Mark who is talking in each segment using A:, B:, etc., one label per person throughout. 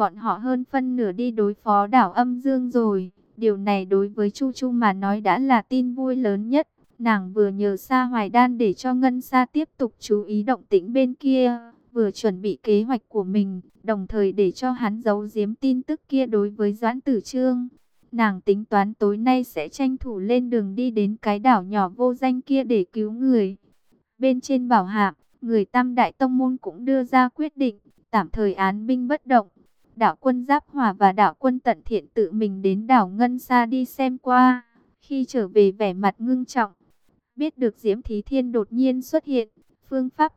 A: bọn họ hơn phân nửa đi đối phó đảo âm dương rồi. Điều này đối với Chu Chu mà nói đã là tin vui lớn nhất. Nàng vừa nhờ Sa Hoài Đan để cho Ngân Sa tiếp tục chú ý động tĩnh bên kia, vừa chuẩn bị kế hoạch của mình, đồng thời để cho hắn giấu giếm tin tức kia đối với Doãn Tử Trương. Nàng tính toán tối nay sẽ tranh thủ lên đường đi đến cái đảo nhỏ vô danh kia để cứu người. Bên trên bảo hạm, người Tam Đại Tông Môn cũng đưa ra quyết định, tạm thời án binh bất động đạo quân Giáp Hòa và đạo quân Tận Thiện tự mình đến đảo Ngân Sa đi xem qua. Khi trở về vẻ mặt ngưng trọng, biết được Diễm Thí Thiên đột nhiên xuất hiện, phương pháp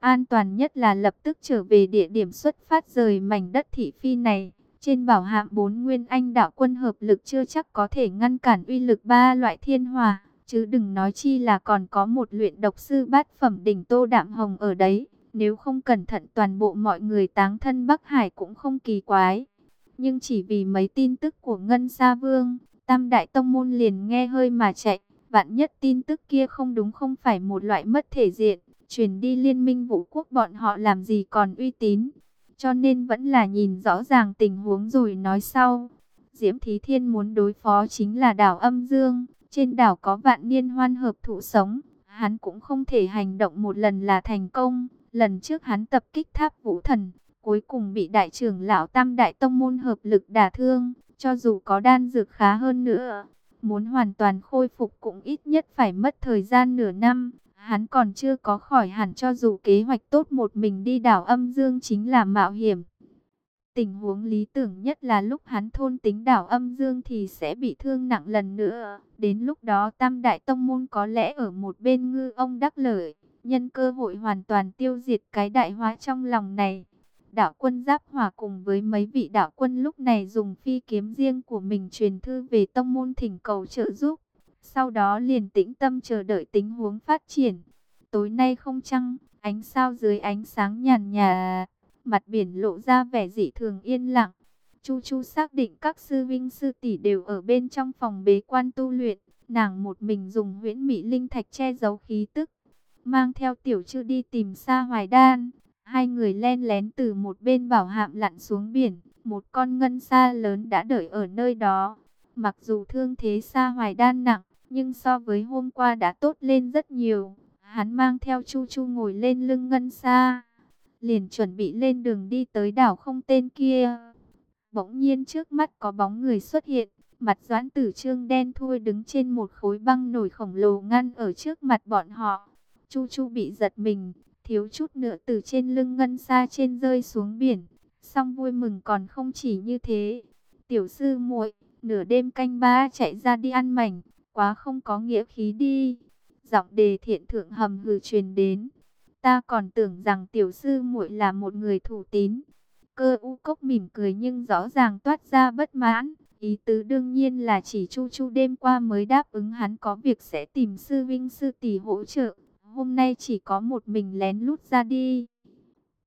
A: An toàn nhất là lập tức trở về địa điểm xuất phát rời mảnh đất thị phi này. Trên bảo hạm bốn nguyên anh đạo quân hợp lực chưa chắc có thể ngăn cản uy lực ba loại thiên hòa. Chứ đừng nói chi là còn có một luyện độc sư bát phẩm đỉnh tô đạm hồng ở đấy. Nếu không cẩn thận toàn bộ mọi người táng thân Bắc Hải cũng không kỳ quái. Nhưng chỉ vì mấy tin tức của Ngân Sa Vương, Tam Đại Tông Môn liền nghe hơi mà chạy. Vạn nhất tin tức kia không đúng không phải một loại mất thể diện truyền đi liên minh vũ quốc bọn họ làm gì còn uy tín. Cho nên vẫn là nhìn rõ ràng tình huống rồi nói sau. Diễm Thí Thiên muốn đối phó chính là đảo âm dương. Trên đảo có vạn niên hoan hợp thụ sống. Hắn cũng không thể hành động một lần là thành công. Lần trước hắn tập kích tháp vũ thần. Cuối cùng bị đại trưởng lão tam đại tông môn hợp lực đả thương. Cho dù có đan dược khá hơn nữa. Muốn hoàn toàn khôi phục cũng ít nhất phải mất thời gian nửa năm. Hắn còn chưa có khỏi hẳn cho dù kế hoạch tốt một mình đi đảo âm dương chính là mạo hiểm. Tình huống lý tưởng nhất là lúc hắn thôn tính đảo âm dương thì sẽ bị thương nặng lần nữa. Đến lúc đó Tam Đại Tông Môn có lẽ ở một bên ngư ông đắc lợi, nhân cơ hội hoàn toàn tiêu diệt cái đại hóa trong lòng này. Đạo quân Giáp Hòa cùng với mấy vị đạo quân lúc này dùng phi kiếm riêng của mình truyền thư về Tông Môn thỉnh cầu trợ giúp. Sau đó liền tĩnh tâm chờ đợi tình huống phát triển. Tối nay không trăng, ánh sao dưới ánh sáng nhàn nhạt mặt biển lộ ra vẻ dị thường yên lặng. Chu Chu xác định các sư vinh sư tỷ đều ở bên trong phòng bế quan tu luyện. Nàng một mình dùng huyễn mỹ linh thạch che giấu khí tức. Mang theo tiểu chư đi tìm xa hoài đan. Hai người len lén từ một bên bảo hạm lặn xuống biển. Một con ngân sa lớn đã đợi ở nơi đó. Mặc dù thương thế xa hoài đan nặng, nhưng so với hôm qua đã tốt lên rất nhiều. Hắn mang theo Chu Chu ngồi lên lưng ngân xa, liền chuẩn bị lên đường đi tới đảo không tên kia. Bỗng nhiên trước mắt có bóng người xuất hiện, mặt doãn tử trương đen thui đứng trên một khối băng nổi khổng lồ ngăn ở trước mặt bọn họ. Chu Chu bị giật mình, thiếu chút nữa từ trên lưng ngân xa trên rơi xuống biển. Xong vui mừng còn không chỉ như thế. Tiểu sư muội nửa đêm canh ba chạy ra đi ăn mảnh, quá không có nghĩa khí đi. Giọng đề thiện thượng hầm hừ truyền đến. Ta còn tưởng rằng tiểu sư muội là một người thủ tín. Cơ u cốc mỉm cười nhưng rõ ràng toát ra bất mãn. Ý tứ đương nhiên là chỉ chu chu đêm qua mới đáp ứng hắn có việc sẽ tìm sư vinh sư tỷ hỗ trợ. Hôm nay chỉ có một mình lén lút ra đi.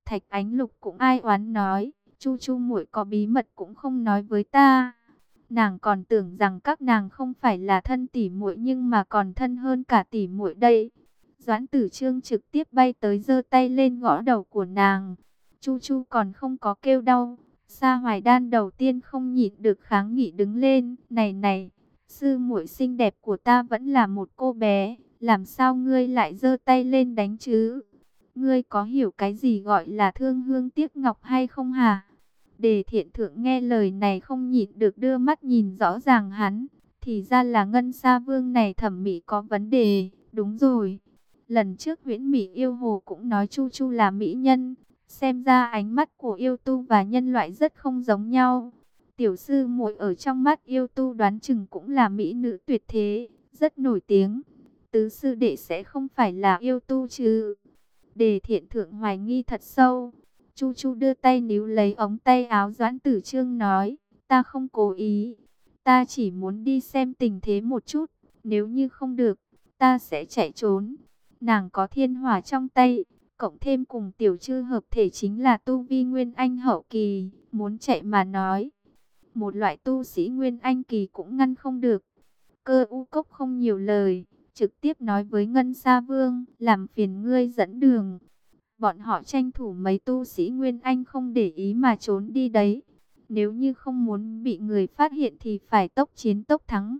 A: Thạch ánh lục cũng ai oán nói. Chu chu muội có bí mật cũng không nói với ta. Nàng còn tưởng rằng các nàng không phải là thân tỷ muội nhưng mà còn thân hơn cả tỷ muội đây. Doãn Tử Trương trực tiếp bay tới giơ tay lên gõ đầu của nàng. Chu Chu còn không có kêu đau. Sa Hoài Đan đầu tiên không nhịn được kháng nghị đứng lên. Này này, sư muội xinh đẹp của ta vẫn là một cô bé. Làm sao ngươi lại giơ tay lên đánh chứ? Ngươi có hiểu cái gì gọi là thương hương tiếc ngọc hay không hả? Đề thiện thượng nghe lời này không nhịn được đưa mắt nhìn rõ ràng hắn. Thì ra là ngân sa vương này thẩm mỹ có vấn đề. Đúng rồi. Lần trước huyễn mỹ yêu hồ cũng nói Chu Chu là mỹ nhân. Xem ra ánh mắt của yêu tu và nhân loại rất không giống nhau. Tiểu sư muội ở trong mắt yêu tu đoán chừng cũng là mỹ nữ tuyệt thế. Rất nổi tiếng. Tứ sư đệ sẽ không phải là yêu tu chứ. Đề thiện thượng hoài nghi thật sâu. Chu Chu đưa tay níu lấy ống tay áo Doãn Tử Trương nói, ta không cố ý, ta chỉ muốn đi xem tình thế một chút, nếu như không được, ta sẽ chạy trốn. Nàng có thiên hỏa trong tay, cộng thêm cùng tiểu chư hợp thể chính là tu vi nguyên anh hậu kỳ, muốn chạy mà nói. Một loại tu sĩ nguyên anh kỳ cũng ngăn không được. Cơ u cốc không nhiều lời, trực tiếp nói với Ngân Sa Vương, làm phiền ngươi dẫn đường. Bọn họ tranh thủ mấy tu sĩ Nguyên Anh không để ý mà trốn đi đấy. Nếu như không muốn bị người phát hiện thì phải tốc chiến tốc thắng.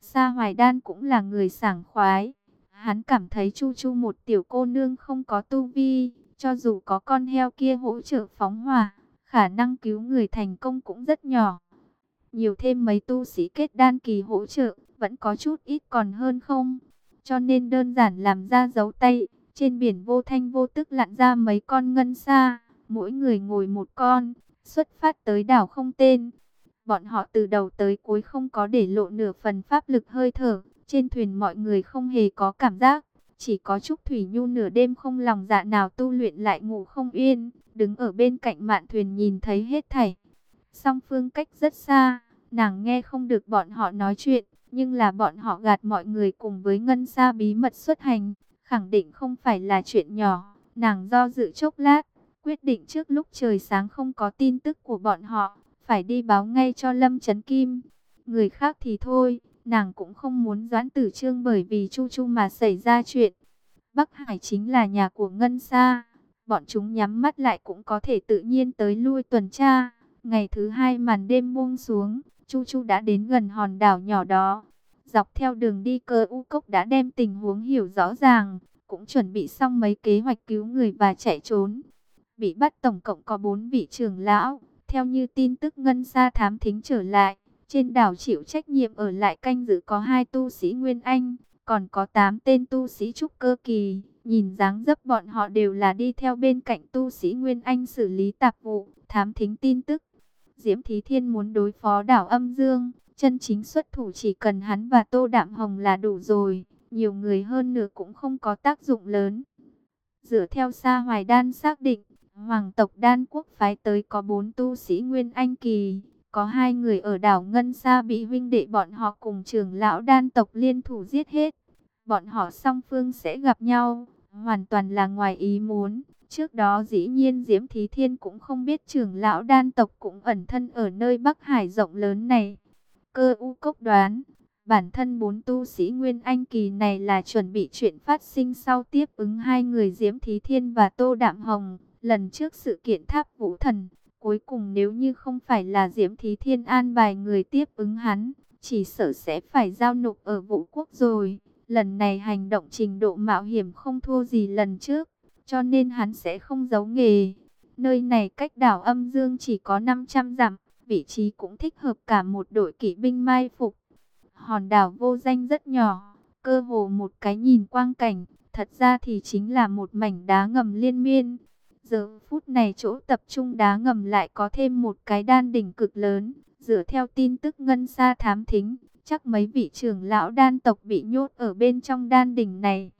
A: Sa Hoài Đan cũng là người sảng khoái. Hắn cảm thấy Chu Chu một tiểu cô nương không có tu vi, cho dù có con heo kia hỗ trợ phóng hỏa, khả năng cứu người thành công cũng rất nhỏ. Nhiều thêm mấy tu sĩ kết đan kỳ hỗ trợ, vẫn có chút ít còn hơn không. Cho nên đơn giản làm ra dấu tay, trên biển vô thanh vô tức lặn ra mấy con ngân xa, mỗi người ngồi một con, xuất phát tới đảo không tên. Bọn họ từ đầu tới cuối không có để lộ nửa phần pháp lực hơi thở, trên thuyền mọi người không hề có cảm giác, chỉ có Trúc Thủy Nhu nửa đêm không lòng dạ nào tu luyện lại ngủ không yên, đứng ở bên cạnh mạn thuyền nhìn thấy hết thảy. Song phương cách rất xa, nàng nghe không được bọn họ nói chuyện, nhưng là bọn họ gạt mọi người cùng với ngân xa bí mật xuất hành, khẳng định không phải là chuyện nhỏ. Nàng do dự chốc lát, quyết định trước lúc trời sáng không có tin tức của bọn họ, phải đi báo ngay cho Lâm Trấn Kim. Người khác thì thôi, nàng cũng không muốn doãn tử trương bởi vì Chu Chu mà xảy ra chuyện. Bắc Hải chính là nhà của Ngân Sa, bọn chúng nhắm mắt lại cũng có thể tự nhiên tới lui tuần tra. Ngày thứ hai màn đêm buông xuống, Chu Chu đã đến gần hòn đảo nhỏ đó. Dọc theo đường đi cơ u cốc đã đem tình huống hiểu rõ ràng, cũng chuẩn bị xong mấy kế hoạch cứu người và chạy trốn. Bị bắt tổng cộng có 4 vị trưởng lão, theo như tin tức ngân Sa thám thính trở lại. Trên đảo chịu trách nhiệm ở lại canh giữ có hai tu sĩ Nguyên Anh, còn có 8 tên tu sĩ trúc cơ kỳ. Nhìn dáng dấp bọn họ đều là đi theo bên cạnh tu sĩ Nguyên Anh xử lý tạp vụ, thám thính tin tức. Diễm Thí Thiên muốn đối phó đảo âm dương, chân chính xuất thủ chỉ cần hắn và Tô Đạm Hồng là đủ rồi, nhiều người hơn nữa cũng không có tác dụng lớn. Dựa theo Sa Hoài Đan xác định, Hoàng tộc Đan quốc phái tới có bốn tu sĩ Nguyên Anh Kỳ, có hai người ở đảo Ngân Sa bị huynh đệ bọn họ cùng trưởng lão Đan tộc liên thủ giết hết. Bọn họ song phương sẽ gặp nhau, hoàn toàn là ngoài ý muốn. Trước đó dĩ nhiên Diễm Thí Thiên cũng không biết trưởng lão đan tộc cũng ẩn thân ở nơi Bắc Hải rộng lớn này. Cơ u cốc đoán, bản thân bốn tu sĩ Nguyên Anh Kỳ này là chuẩn bị chuyện phát sinh sau tiếp ứng hai người Diễm Thí Thiên và Tô Đạm Hồng. Lần trước sự kiện tháp vũ thần, cuối cùng nếu như không phải là Diễm Thí Thiên an bài người tiếp ứng hắn, chỉ sợ sẽ phải giao nộp ở vũ quốc rồi. Lần này hành động trình độ mạo hiểm không thua gì lần trước cho nên hắn sẽ không giấu nghề. Nơi này cách đảo âm dương chỉ có 500 dặm, vị trí cũng thích hợp cả một đội kỵ binh mai phục. Hòn đảo vô danh rất nhỏ, cơ hồ một cái nhìn quang cảnh, thật ra thì chính là một mảnh đá ngầm liên miên. Giờ phút này chỗ tập trung đá ngầm lại có thêm một cái đan đỉnh cực lớn, dựa theo tin tức ngân xa thám thính, chắc mấy vị trưởng lão đan tộc bị nhốt ở bên trong đan đỉnh này.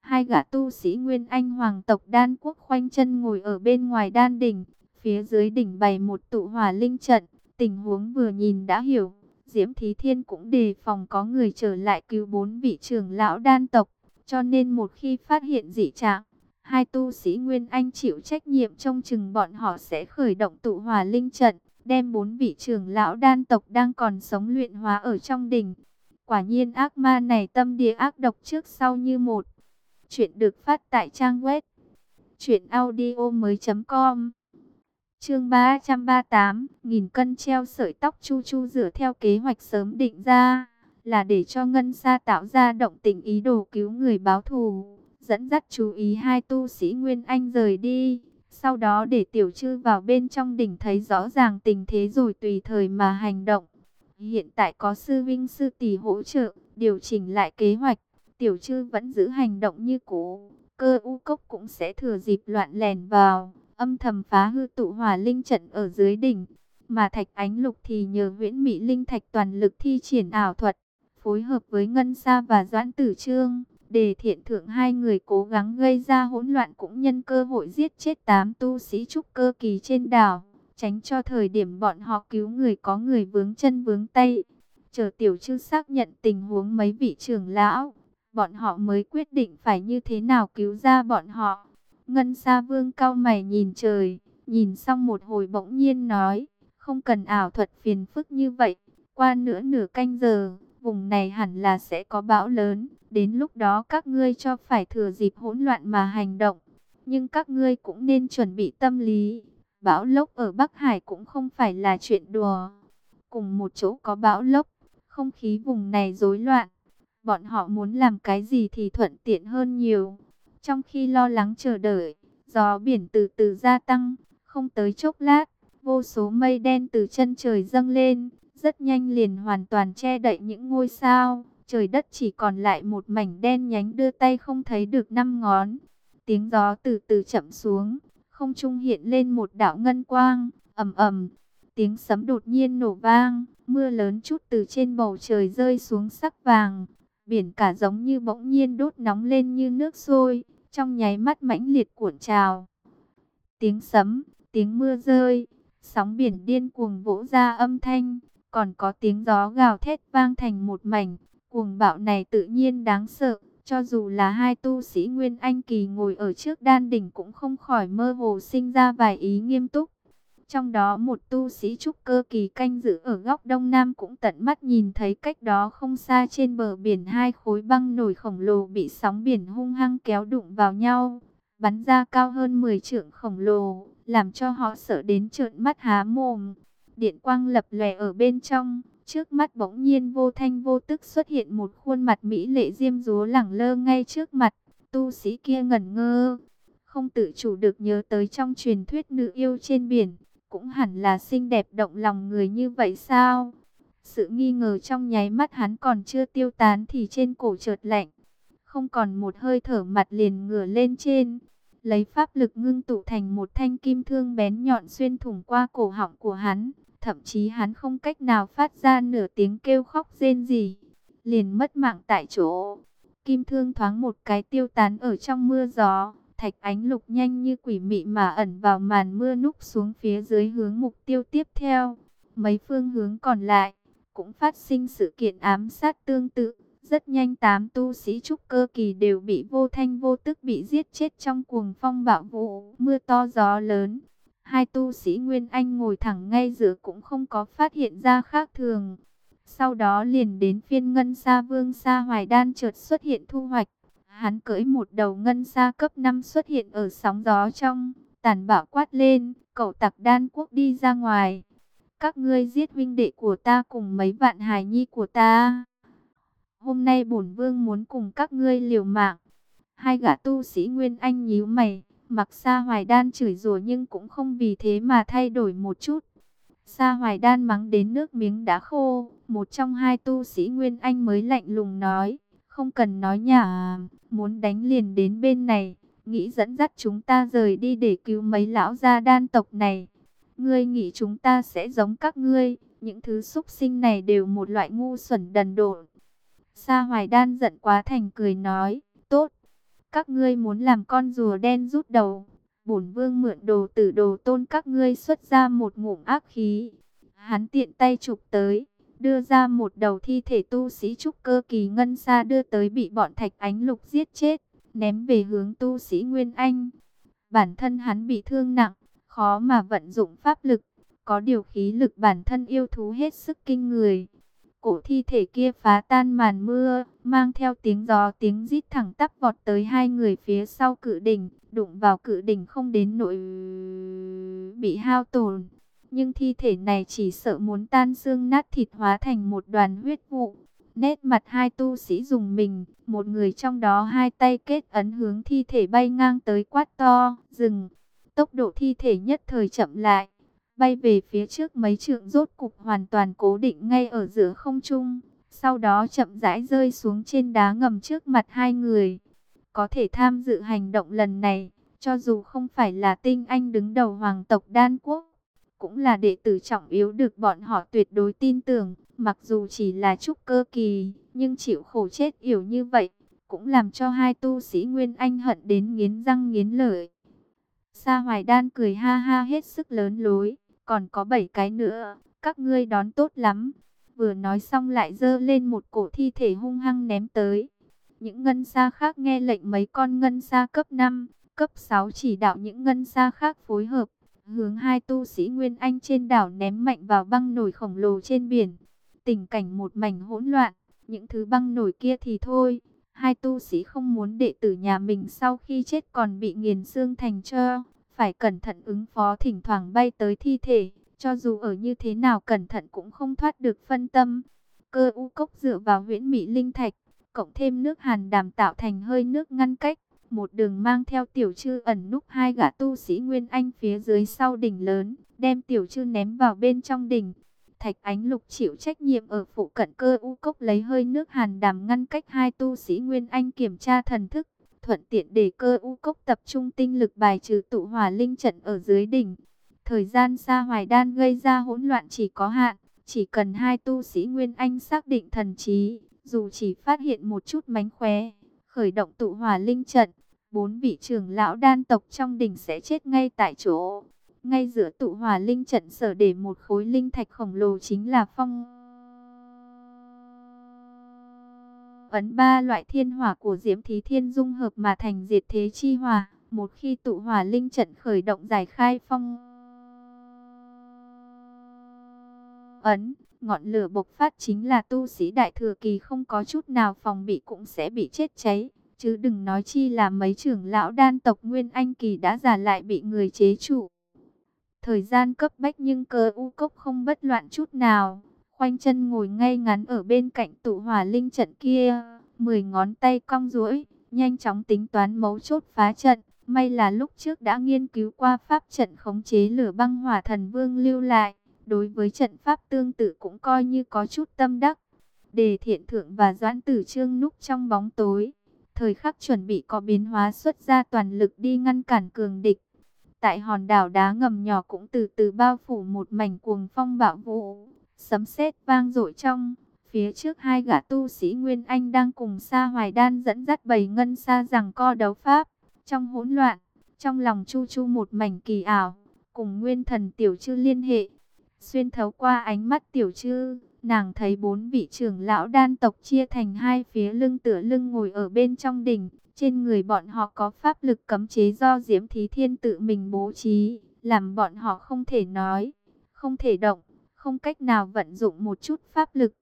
A: Hai gã tu sĩ Nguyên Anh hoàng tộc đan quốc khoanh chân ngồi ở bên ngoài đan đỉnh, phía dưới đỉnh bày một tụ hỏa linh trận, tình huống vừa nhìn đã hiểu. Diễm Thí Thiên cũng đề phòng có người trở lại cứu bốn vị trưởng lão đan tộc, cho nên một khi phát hiện dị trạng, hai tu sĩ Nguyên Anh chịu trách nhiệm trong chừng bọn họ sẽ khởi động tụ hòa linh trận, đem bốn vị trưởng lão đan tộc đang còn sống luyện hóa ở trong đỉnh. Quả nhiên ác ma này tâm địa ác độc trước sau như một. Chuyện được phát tại trang web truyệnaudiomoi.com. Chương 338, nghìn cân treo sợi tóc Chu Chu dựa theo kế hoạch sớm định ra, là để cho Ngân Sa tạo ra động tình ý đồ cứu người báo thù, dẫn dắt chú ý hai tu sĩ Nguyên Anh rời đi, sau đó để Tiểu Trư vào bên trong đỉnh thấy rõ ràng tình thế rồi tùy thời mà hành động. Hiện tại có sư vinh sư tỷ hỗ trợ, điều chỉnh lại kế hoạch, Tiểu Trư vẫn giữ hành động như cũ, cơ u cốc cũng sẽ thừa dịp loạn lèn vào, âm thầm phá hư tụ hỏa linh trận ở dưới đỉnh. Mà Thạch Ánh Lục thì nhờ huyễn Mỹ Linh Thạch toàn lực thi triển ảo thuật, phối hợp với Ngân Sa và Doãn Tử Trương, để thiện thượng hai người cố gắng gây ra hỗn loạn cũng nhân cơ hội giết chết tám tu sĩ trúc cơ kỳ trên đảo, tránh cho thời điểm bọn họ cứu người có người vướng chân vướng tay. Chờ tiểu chư xác nhận tình huống mấy vị trưởng lão, bọn họ mới quyết định phải như thế nào cứu ra bọn họ. Ngân Sa Vương cao mày nhìn trời, nhìn xong một hồi bỗng nhiên nói, không cần ảo thuật phiền phức như vậy, qua nửa nửa canh giờ, vùng này hẳn là sẽ có bão lớn, đến lúc đó các ngươi cho phải thừa dịp hỗn loạn mà hành động. nhưng các ngươi cũng nên chuẩn bị tâm lý. Bão lốc ở Bắc Hải cũng không phải là chuyện đùa. Cùng một chỗ có bão lốc, không khí vùng này rối loạn. Bọn họ muốn làm cái gì thì thuận tiện hơn nhiều. Trong khi lo lắng chờ đợi, gió biển từ từ gia tăng, không tới chốc lát, vô số mây đen từ chân trời dâng lên, rất nhanh liền hoàn toàn che đậy những ngôi sao. Trời đất chỉ còn lại một mảnh đen nhánh đưa tay không thấy được năm ngón. Tiếng gió từ từ chậm xuống, không trung hiện lên một đạo ngân quang, ầm ầm. Tiếng sấm đột nhiên nổ vang, mưa lớn chút từ trên bầu trời rơi xuống sắc vàng. Biển cả giống như bỗng nhiên đốt nóng lên như nước sôi, trong nháy mắt mãnh liệt cuộn trào. Tiếng sấm, tiếng mưa rơi, sóng biển điên cuồng vỗ ra âm thanh, còn có tiếng gió gào thét vang thành một mảnh. Cuồng bạo này tự nhiên đáng sợ, cho dù là hai tu sĩ Nguyên Anh Kỳ ngồi ở trước đan đỉnh cũng không khỏi mơ hồ sinh ra vài ý nghiêm túc. Trong đó một tu sĩ trúc cơ kỳ canh giữ ở góc đông nam cũng tận mắt nhìn thấy cách đó không xa trên bờ biển hai khối băng nổi khổng lồ bị sóng biển hung hăng kéo đụng vào nhau, bắn ra cao hơn 10 trượng khổng lồ, làm cho họ sợ đến trợn mắt há mồm. Điện quang lập lòe ở bên trong, trước mắt bỗng nhiên vô thanh vô tức xuất hiện một khuôn mặt mỹ lệ diêm dúa lẳng lơ ngay trước mặt, tu sĩ kia ngẩn ngơ, không tự chủ được nhớ tới trong truyền thuyết nữ yêu trên biển cũng hẳn là xinh đẹp động lòng người như vậy sao? Sự nghi ngờ trong nháy mắt hắn còn chưa tiêu tán thì trên cổ chợt lạnh. Không còn một hơi thở mặt liền ngửa lên trên. Lấy pháp lực ngưng tụ thành một thanh kim thương bén nhọn xuyên thủng qua cổ họng của hắn. Thậm chí hắn không cách nào phát ra nửa tiếng kêu khóc rên gì. Liền mất mạng tại chỗ. Kim thương thoáng một cái tiêu tán ở trong mưa gió. Thạch ánh lục nhanh như quỷ mị mà ẩn vào màn mưa núp xuống phía dưới hướng mục tiêu tiếp theo. Mấy phương hướng còn lại, cũng phát sinh sự kiện ám sát tương tự. Rất nhanh tám tu sĩ trúc cơ kỳ đều bị vô thanh vô tức bị giết chết trong cuồng phong bạo vụ mưa to gió lớn. Hai tu sĩ Nguyên Anh ngồi thẳng ngay giữa cũng không có phát hiện ra khác thường. Sau đó liền đến phiên ngân sa vương sa hoài đan chợt xuất hiện thu hoạch. Hắn cưỡi một đầu ngân sa cấp 5 xuất hiện ở sóng gió trong, tàn bạo quát lên, cậu tặc đan quốc đi ra ngoài. Các ngươi giết huynh đệ của ta cùng mấy vạn hài nhi của ta. Hôm nay bổn vương muốn cùng các ngươi liều mạng. Hai gã tu sĩ Nguyên Anh nhíu mày, mặc Sa hoài đan chửi rủa nhưng cũng không vì thế mà thay đổi một chút. Sa hoài đan mắng đến nước miếng đã khô, một trong hai tu sĩ Nguyên Anh mới lạnh lùng nói. Không cần nói nhả, muốn đánh liền đến bên này, nghĩ dẫn dắt chúng ta rời đi để cứu mấy lão gia đan tộc này. Ngươi nghĩ chúng ta sẽ giống các ngươi, những thứ xúc sinh này đều một loại ngu xuẩn đần độn. Sa Hoài Đan giận quá thành cười nói, các ngươi muốn làm con rùa đen rút đầu. Bổn vương mượn đồ tử đồ tôn các ngươi xuất ra một ngụm ác khí. Hắn tiện tay chụp tới, đưa ra một đầu thi thể tu sĩ trúc cơ kỳ ngân xa đưa tới bị bọn thạch ánh lục giết chết, ném về hướng tu sĩ Nguyên Anh. Bản thân hắn bị thương nặng, khó mà vận dụng pháp lực, có điều khí lực bản thân yêu thú hết sức kinh người. Cổ thi thể kia phá tan màn mưa, mang theo tiếng gió tiếng rít thẳng tắp vọt tới hai người phía sau cự đỉnh, đụng vào cự đỉnh không đến nỗi bị hao tổn nhưng thi thể này chỉ sợ muốn tan xương nát thịt hóa thành một đoàn huyết vụ. Nét mặt hai tu sĩ dùng mình, một người trong đó hai tay kết ấn hướng thi thể bay ngang tới quát to, dừng. Tốc độ thi thể nhất thời chậm lại, bay về phía trước mấy trượng rốt cục hoàn toàn cố định ngay ở giữa không trung. Sau đó chậm rãi rơi xuống trên đá ngầm trước mặt hai người. Có thể tham dự hành động lần này, cho dù không phải là tinh anh đứng đầu hoàng tộc đan quốc, cũng là đệ tử trọng yếu được bọn họ tuyệt đối tin tưởng, mặc dù chỉ là trúc cơ kỳ, nhưng chịu khổ chết yểu như vậy, cũng làm cho hai tu sĩ Nguyên Anh hận đến nghiến răng nghiến lợi. Sa Hoài Đan cười ha ha hết sức lớn lối, còn có bảy cái nữa, các ngươi đón tốt lắm. Vừa nói xong lại dơ lên một cổ thi thể hung hăng ném tới. Những ngân sa khác nghe lệnh mấy con ngân sa cấp 5, cấp 6 chỉ đạo những ngân sa khác phối hợp hướng hai tu sĩ Nguyên Anh trên đảo ném mạnh vào băng nổi khổng lồ trên biển. Tình cảnh một mảnh hỗn loạn, những thứ băng nổi kia thì thôi, Hai tu sĩ không muốn đệ tử nhà mình sau khi chết còn bị nghiền xương thành cho, phải cẩn thận ứng phó thỉnh thoảng bay tới thi thể, cho dù ở như thế nào cẩn thận cũng không thoát được phân tâm. Cơ u cốc dựa vào huyễn mỹ linh thạch, cộng thêm nước hàn đàm tạo thành hơi nước ngăn cách, một đường mang theo tiểu trư ẩn núp hai gã tu sĩ Nguyên Anh phía dưới sau đỉnh lớn, đem tiểu trư ném vào bên trong đỉnh. Thạch Ánh Lục chịu trách nhiệm ở phụ cận cơ u cốc lấy hơi nước hàn đàm ngăn cách hai tu sĩ Nguyên Anh kiểm tra thần thức, thuận tiện để cơ u cốc tập trung tinh lực bài trừ tụ hỏa linh trận ở dưới đỉnh. Thời gian xa hoài đan gây ra hỗn loạn chỉ có hạn, chỉ cần hai tu sĩ Nguyên Anh xác định thần trí, dù chỉ phát hiện một chút mánh khóe, khởi động tụ hỏa linh trận, bốn vị trưởng lão đan tộc trong đỉnh sẽ chết ngay tại chỗ. Ngay giữa tụ hỏa linh trận sở để một khối linh thạch khổng lồ chính là phong ấn ba loại thiên hỏa của Diễm Thí Thiên dung hợp mà thành diệt thế chi hỏa. Một khi tụ hỏa linh trận khởi động giải khai phong ấn, ngọn lửa bộc phát chính là tu sĩ đại thừa kỳ không có chút nào phòng bị cũng sẽ bị chết cháy. Chứ đừng nói chi là mấy trưởng lão đan tộc Nguyên Anh kỳ đã già lại bị người chế trụ. Thời gian cấp bách nhưng cơ u cốc không bất loạn chút nào. Khoanh chân ngồi ngay ngắn ở bên cạnh tụ hỏa linh trận kia. Mười ngón tay cong duỗi, nhanh chóng tính toán mấu chốt phá trận. May là lúc trước đã nghiên cứu qua pháp trận khống chế lửa băng hỏa thần vương lưu lại. Đối với trận pháp tương tự cũng coi như có chút tâm đắc. Đề thiện thượng và doãn tử trương núp trong bóng tối. Thời khắc chuẩn bị có biến hóa xuất ra toàn lực đi ngăn cản cường địch. Tại hòn đảo đá ngầm nhỏ cũng từ từ bao phủ một mảnh cuồng phong bạo vũ. Sấm sét vang dội trong. Phía trước hai gã tu sĩ Nguyên Anh đang cùng Sa Hoài Đan dẫn dắt bầy ngân xa rằng co đấu pháp. Trong hỗn loạn, trong lòng Chu Chu một mảnh kỳ ảo, cùng Nguyên Thần Tiểu Chư liên hệ. Xuyên thấu qua ánh mắt Tiểu Chư, nàng thấy bốn vị trưởng lão đan tộc chia thành hai phía lưng tựa lưng ngồi ở bên trong đỉnh. Trên người bọn họ có pháp lực cấm chế do Diễm Thí Thiên tự mình bố trí, làm bọn họ không thể nói, không thể động, không cách nào vận dụng một chút pháp lực.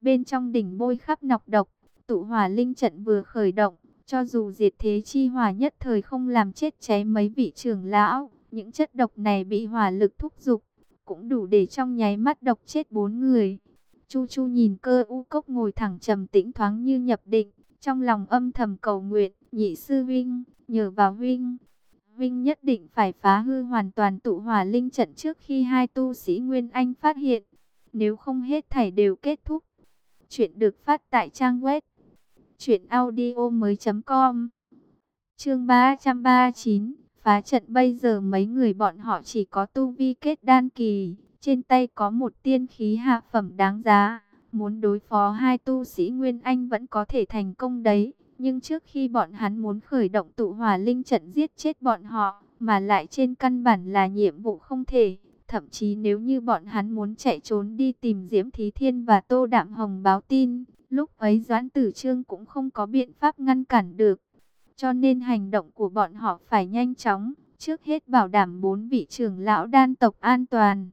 A: Bên trong đỉnh bôi khắp nọc độc, tụ hỏa linh trận vừa khởi động, cho dù diệt thế chi hỏa nhất thời không làm chết cháy mấy vị trưởng lão, những chất độc này bị hỏa lực thúc giục, cũng đủ để trong nháy mắt độc chết bốn người. Chu Chu nhìn cơ u cốc ngồi thẳng trầm tĩnh thoáng như nhập định, trong lòng âm thầm cầu nguyện, nhị sư Vinh, nhờ vào Vinh. Vinh nhất định phải phá hư hoàn toàn tụ hỏa linh trận trước khi hai tu sĩ Nguyên Anh phát hiện. Nếu không hết thảy đều kết thúc. Chuyện được phát tại trang web truyệnaudiomoi.com. Chương 339, phá trận bây giờ mấy người bọn họ chỉ có tu vi kết đan kỳ, trên tay có một tiên khí hạ phẩm đáng giá. Muốn đối phó hai tu sĩ Nguyên Anh vẫn có thể thành công đấy. Nhưng trước khi bọn hắn muốn khởi động tụ hỏa linh trận giết chết bọn họ, mà lại trên căn bản là nhiệm vụ không thể. Thậm chí nếu như bọn hắn muốn chạy trốn đi tìm Diễm Thí Thiên và Tô Đạm Hồng báo tin, lúc ấy Doãn Tử Trương cũng không có biện pháp ngăn cản được. Cho nên hành động của bọn họ phải nhanh chóng, trước hết bảo đảm bốn vị trưởng lão đan tộc an toàn.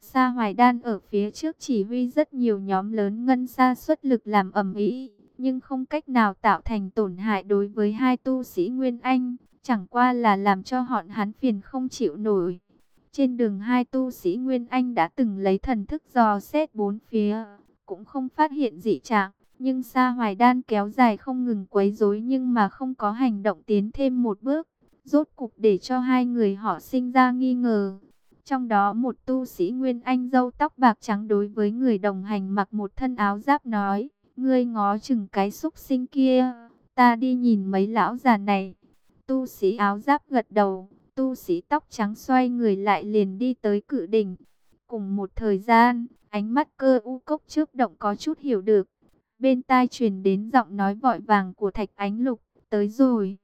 A: Sa Hoài Đan ở phía trước chỉ huy rất nhiều nhóm lớn ngân xa xuất lực làm ẩm ý, nhưng không cách nào tạo thành tổn hại đối với hai tu sĩ Nguyên Anh, chẳng qua là làm cho họ hắn phiền không chịu nổi. Trên đường hai tu sĩ Nguyên Anh đã từng lấy thần thức dò xét bốn phía, cũng không phát hiện dị trạng, nhưng Sa Hoài Đan kéo dài không ngừng quấy rối nhưng mà không có hành động tiến thêm một bước, rốt cục để cho hai người họ sinh ra nghi ngờ. Trong đó một tu sĩ Nguyên Anh dâu tóc bạc trắng đối với người đồng hành mặc một thân áo giáp nói, ngươi ngó chừng cái xúc sinh kia, ta đi nhìn mấy lão già này. Tu sĩ áo giáp gật đầu, tu sĩ tóc trắng xoay người lại liền đi tới cự đỉnh. Cùng một thời gian, ánh mắt cơ u cốc trước động có chút hiểu được. Bên tai truyền đến giọng nói vội vàng của thạch ánh lục, tới rồi.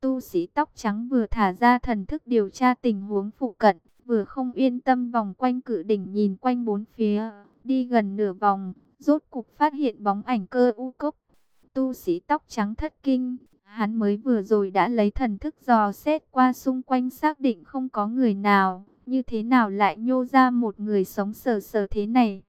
A: Tu sĩ tóc trắng vừa thả ra thần thức điều tra tình huống phụ cận, vừa không yên tâm vòng quanh cự đỉnh nhìn quanh bốn phía, đi gần nửa vòng, rốt cục phát hiện bóng ảnh cơ u cốc. Tu sĩ tóc trắng thất kinh, hắn mới vừa rồi đã lấy thần thức dò xét qua xung quanh xác định không có người nào, như thế nào lại nhô ra một người sống sờ sờ thế này.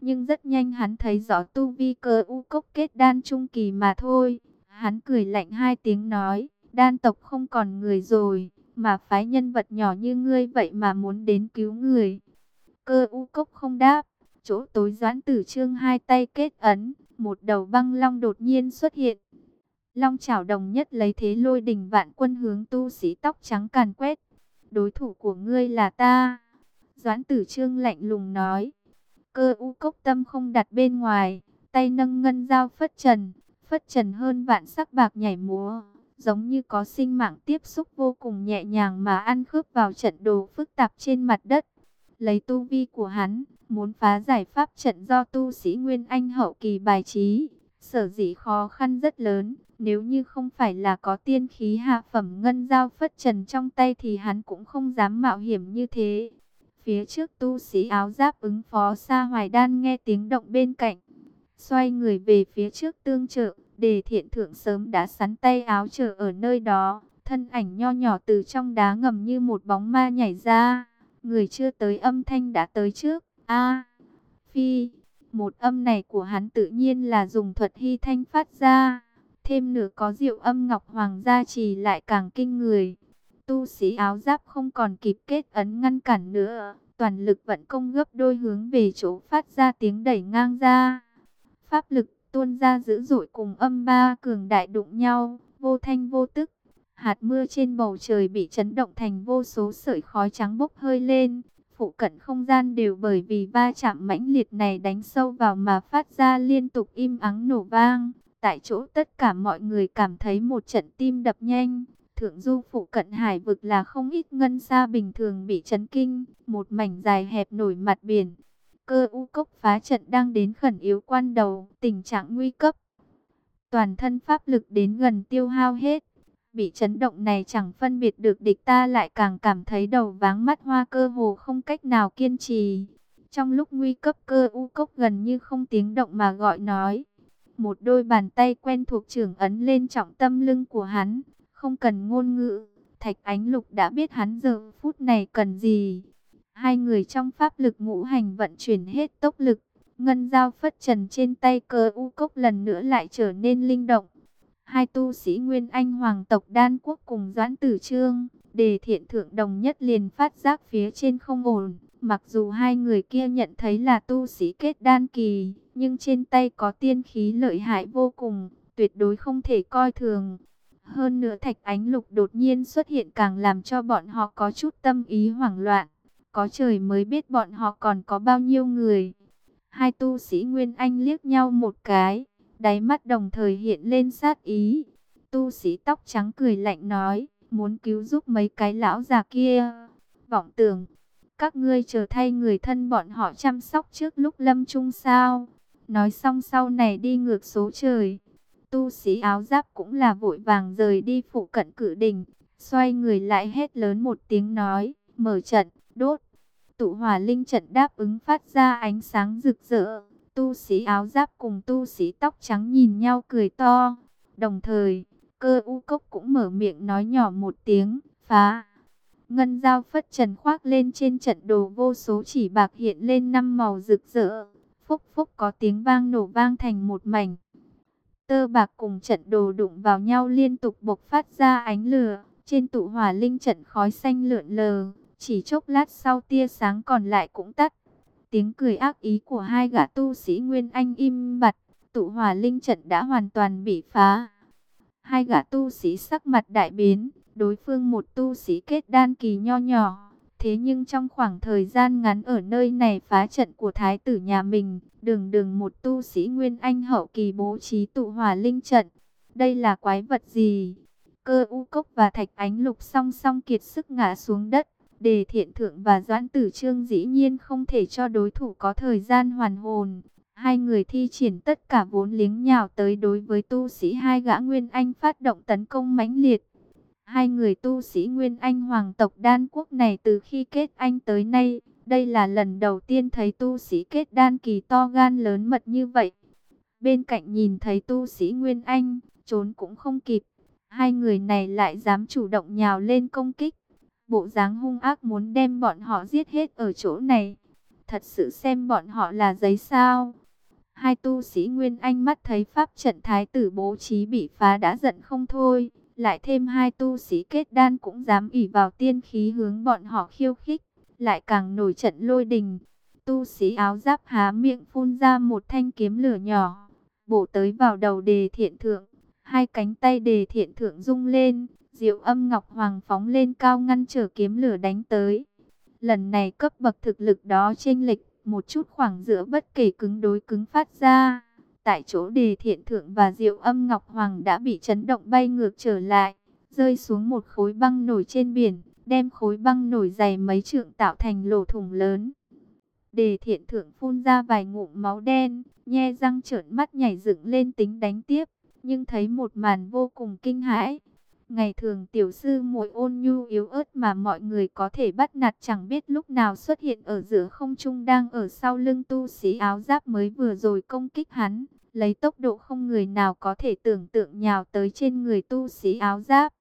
A: Nhưng rất nhanh hắn thấy rõ tu vi cơ u cốc kết đan trung kỳ mà thôi, Hắn cười lạnh hai tiếng nói, đan tộc không còn người rồi, mà phái nhân vật nhỏ như ngươi vậy mà muốn đến cứu người. Cơ u cốc không đáp, chỗ tối doãn tử trương hai tay kết ấn, một đầu băng long đột nhiên xuất hiện. Long chảo đồng nhất lấy thế lôi đình vạn quân hướng tu sĩ tóc trắng càn quét. Đối thủ của ngươi là ta. Doãn tử trương lạnh lùng nói. Cơ u cốc tâm không đặt bên ngoài, tay nâng ngân dao phất trần, phất trần hơn vạn sắc bạc nhảy múa, giống như có sinh mạng tiếp xúc vô cùng nhẹ nhàng mà ăn khớp vào trận đồ phức tạp trên mặt đất. Lấy tu vi của hắn, muốn phá giải pháp trận do tu sĩ Nguyên Anh hậu kỳ bài trí, sở dĩ khó khăn rất lớn, nếu như không phải là có tiên khí hạ phẩm ngân giao phất trần trong tay thì hắn cũng không dám mạo hiểm như thế. Phía trước tu sĩ áo giáp ứng phó xa hoài đan nghe tiếng động bên cạnh. Xoay người về phía trước tương trợ, đề thiện thượng sớm đã sắn tay áo chờ ở nơi đó. Thân ảnh nho nhỏ từ trong đá ngầm như một bóng ma nhảy ra. Người chưa tới âm thanh đã tới trước a Phi, một âm này của hắn tự nhiên là dùng thuật hy thanh phát ra. Thêm nữa có diệu âm ngọc hoàng gia trì lại càng kinh người. Tu sĩ áo giáp không còn kịp kết ấn ngăn cản nữa. Toàn lực vận công gấp đôi hướng về chỗ phát ra tiếng đẩy ngang ra. Pháp lực tuôn ra dữ dội cùng âm ba cường đại đụng nhau, vô thanh vô tức. Hạt mưa trên bầu trời bị chấn động thành vô số sợi khói trắng bốc hơi lên. Phụ cận không gian đều bởi vì va chạm mãnh liệt này đánh sâu vào mà phát ra liên tục im ắng nổ vang. Tại chỗ tất cả mọi người cảm thấy một trận tim đập nhanh. Thượng du phụ cận hải vực là không ít ngân xa bình thường bị chấn kinh. Một mảnh dài hẹp nổi mặt biển. Cơ u cốc phá trận đang đến khẩn yếu quan đầu, tình trạng nguy cấp. Toàn thân pháp lực đến gần tiêu hao hết. Bị chấn động này chẳng phân biệt được địch ta lại càng cảm thấy đầu váng mắt hoa cơ hồ không cách nào kiên trì. Trong lúc nguy cấp cơ u cốc gần như không tiếng động mà gọi nói. Một đôi bàn tay quen thuộc trưởng ấn lên trọng tâm lưng của hắn. Không cần ngôn ngữ, Thạch Ánh Lục đã biết hắn giờ phút này cần gì. Hai người trong pháp lực ngũ hành vận chuyển hết tốc lực. Ngân dao phất trần trên tay cơ u cốc lần nữa lại trở nên linh động. Hai tu sĩ Nguyên Anh Hoàng tộc Đan Quốc cùng Doãn Tử Trương, đề thiện thượng đồng nhất liền phát giác phía trên không ổn. Mặc dù hai người kia nhận thấy là tu sĩ kết đan kỳ, nhưng trên tay có tiên khí lợi hại vô cùng, tuyệt đối không thể coi thường. Hơn nữa thạch ánh lục đột nhiên xuất hiện càng làm cho bọn họ có chút tâm ý hoảng loạn. Có trời mới biết bọn họ còn có bao nhiêu người. Hai tu sĩ Nguyên Anh liếc nhau một cái, đáy mắt đồng thời hiện lên sát ý. Tu sĩ tóc trắng cười lạnh nói, muốn cứu giúp mấy cái lão già kia. Vọng tưởng, các ngươi chờ thay người thân bọn họ chăm sóc trước lúc lâm chung sao. Nói xong sau này đi ngược số trời. Tu sĩ áo giáp cũng là vội vàng rời đi phụ cận cử đình. Xoay người lại hét lớn một tiếng nói, mở trận, đốt. Tụ hỏa linh trận đáp ứng phát ra ánh sáng rực rỡ. Tu sĩ áo giáp cùng tu sĩ tóc trắng nhìn nhau cười to. Đồng thời, cơ u cốc cũng mở miệng nói nhỏ một tiếng, phá. Ngân dao phất trần khoác lên trên trận đồ vô số chỉ bạc hiện lên năm màu rực rỡ. Phúc phúc có tiếng vang nổ vang thành một mảnh. Tơ bạc cùng trận đồ đụng vào nhau liên tục bộc phát ra ánh lửa. Trên tụ hỏa linh trận khói xanh lượn lờ. Chỉ chốc lát sau tia sáng còn lại cũng tắt. Tiếng cười ác ý của hai gã tu sĩ Nguyên Anh im bặt. Tụ hỏa linh trận đã hoàn toàn bị phá. Hai gã tu sĩ sắc mặt đại biến. Đối phương một tu sĩ kết đan kỳ nho nhỏ. Thế nhưng trong khoảng thời gian ngắn ở nơi này phá trận của thái tử nhà mình, đường đường một tu sĩ Nguyên Anh hậu kỳ bố trí tụ hỏa linh trận. Đây là quái vật gì? Cơ u cốc và thạch ánh lục song song kiệt sức ngã xuống đất. Đề thiện thượng và doãn tử trương dĩ nhiên không thể cho đối thủ có thời gian hoàn hồn. Hai người thi triển tất cả vốn liếng nhào tới đối với tu sĩ hai gã Nguyên Anh phát động tấn công mãnh liệt. Hai người tu sĩ Nguyên Anh hoàng tộc đan quốc này từ khi kết anh tới nay, đây là lần đầu tiên thấy tu sĩ kết đan kỳ to gan lớn mật như vậy. Bên cạnh nhìn thấy tu sĩ Nguyên Anh, trốn cũng không kịp. Hai người này lại dám chủ động nhào lên công kích. Bộ dáng hung ác muốn đem bọn họ giết hết ở chỗ này. Thật sự xem bọn họ là giấy sao. Hai tu sĩ Nguyên Anh mắt thấy pháp trận thái tử bố trí bị phá đã giận không thôi. Lại thêm hai tu sĩ kết đan cũng dám ỉ vào tiên khí hướng bọn họ khiêu khích. Lại càng nổi trận lôi đình. Tu sĩ áo giáp há miệng phun ra một thanh kiếm lửa nhỏ. Bổ tới vào đầu đề thiện thượng. Hai cánh tay đề thiện thượng rung lên. Diệu âm ngọc hoàng phóng lên cao ngăn trở kiếm lửa đánh tới. Lần này cấp bậc thực lực đó chênh lệch một chút khoảng giữa bất kể cứng đối cứng phát ra. Tại chỗ đề thiện thượng và diệu âm ngọc hoàng đã bị chấn động bay ngược trở lại, rơi xuống một khối băng nổi trên biển, đem khối băng nổi dày mấy trượng tạo thành lỗ thủng lớn. Đề thiện thượng phun ra vài ngụm máu đen, nhe răng trợn mắt nhảy dựng lên tính đánh tiếp, nhưng thấy một màn vô cùng kinh hãi. Ngày thường tiểu sư muội ôn nhu yếu ớt mà mọi người có thể bắt nạt chẳng biết lúc nào xuất hiện ở giữa không trung đang ở sau lưng tu sĩ áo giáp mới vừa rồi công kích hắn. Lấy tốc độ không người nào có thể tưởng tượng nhào tới trên người tu sĩ áo giáp.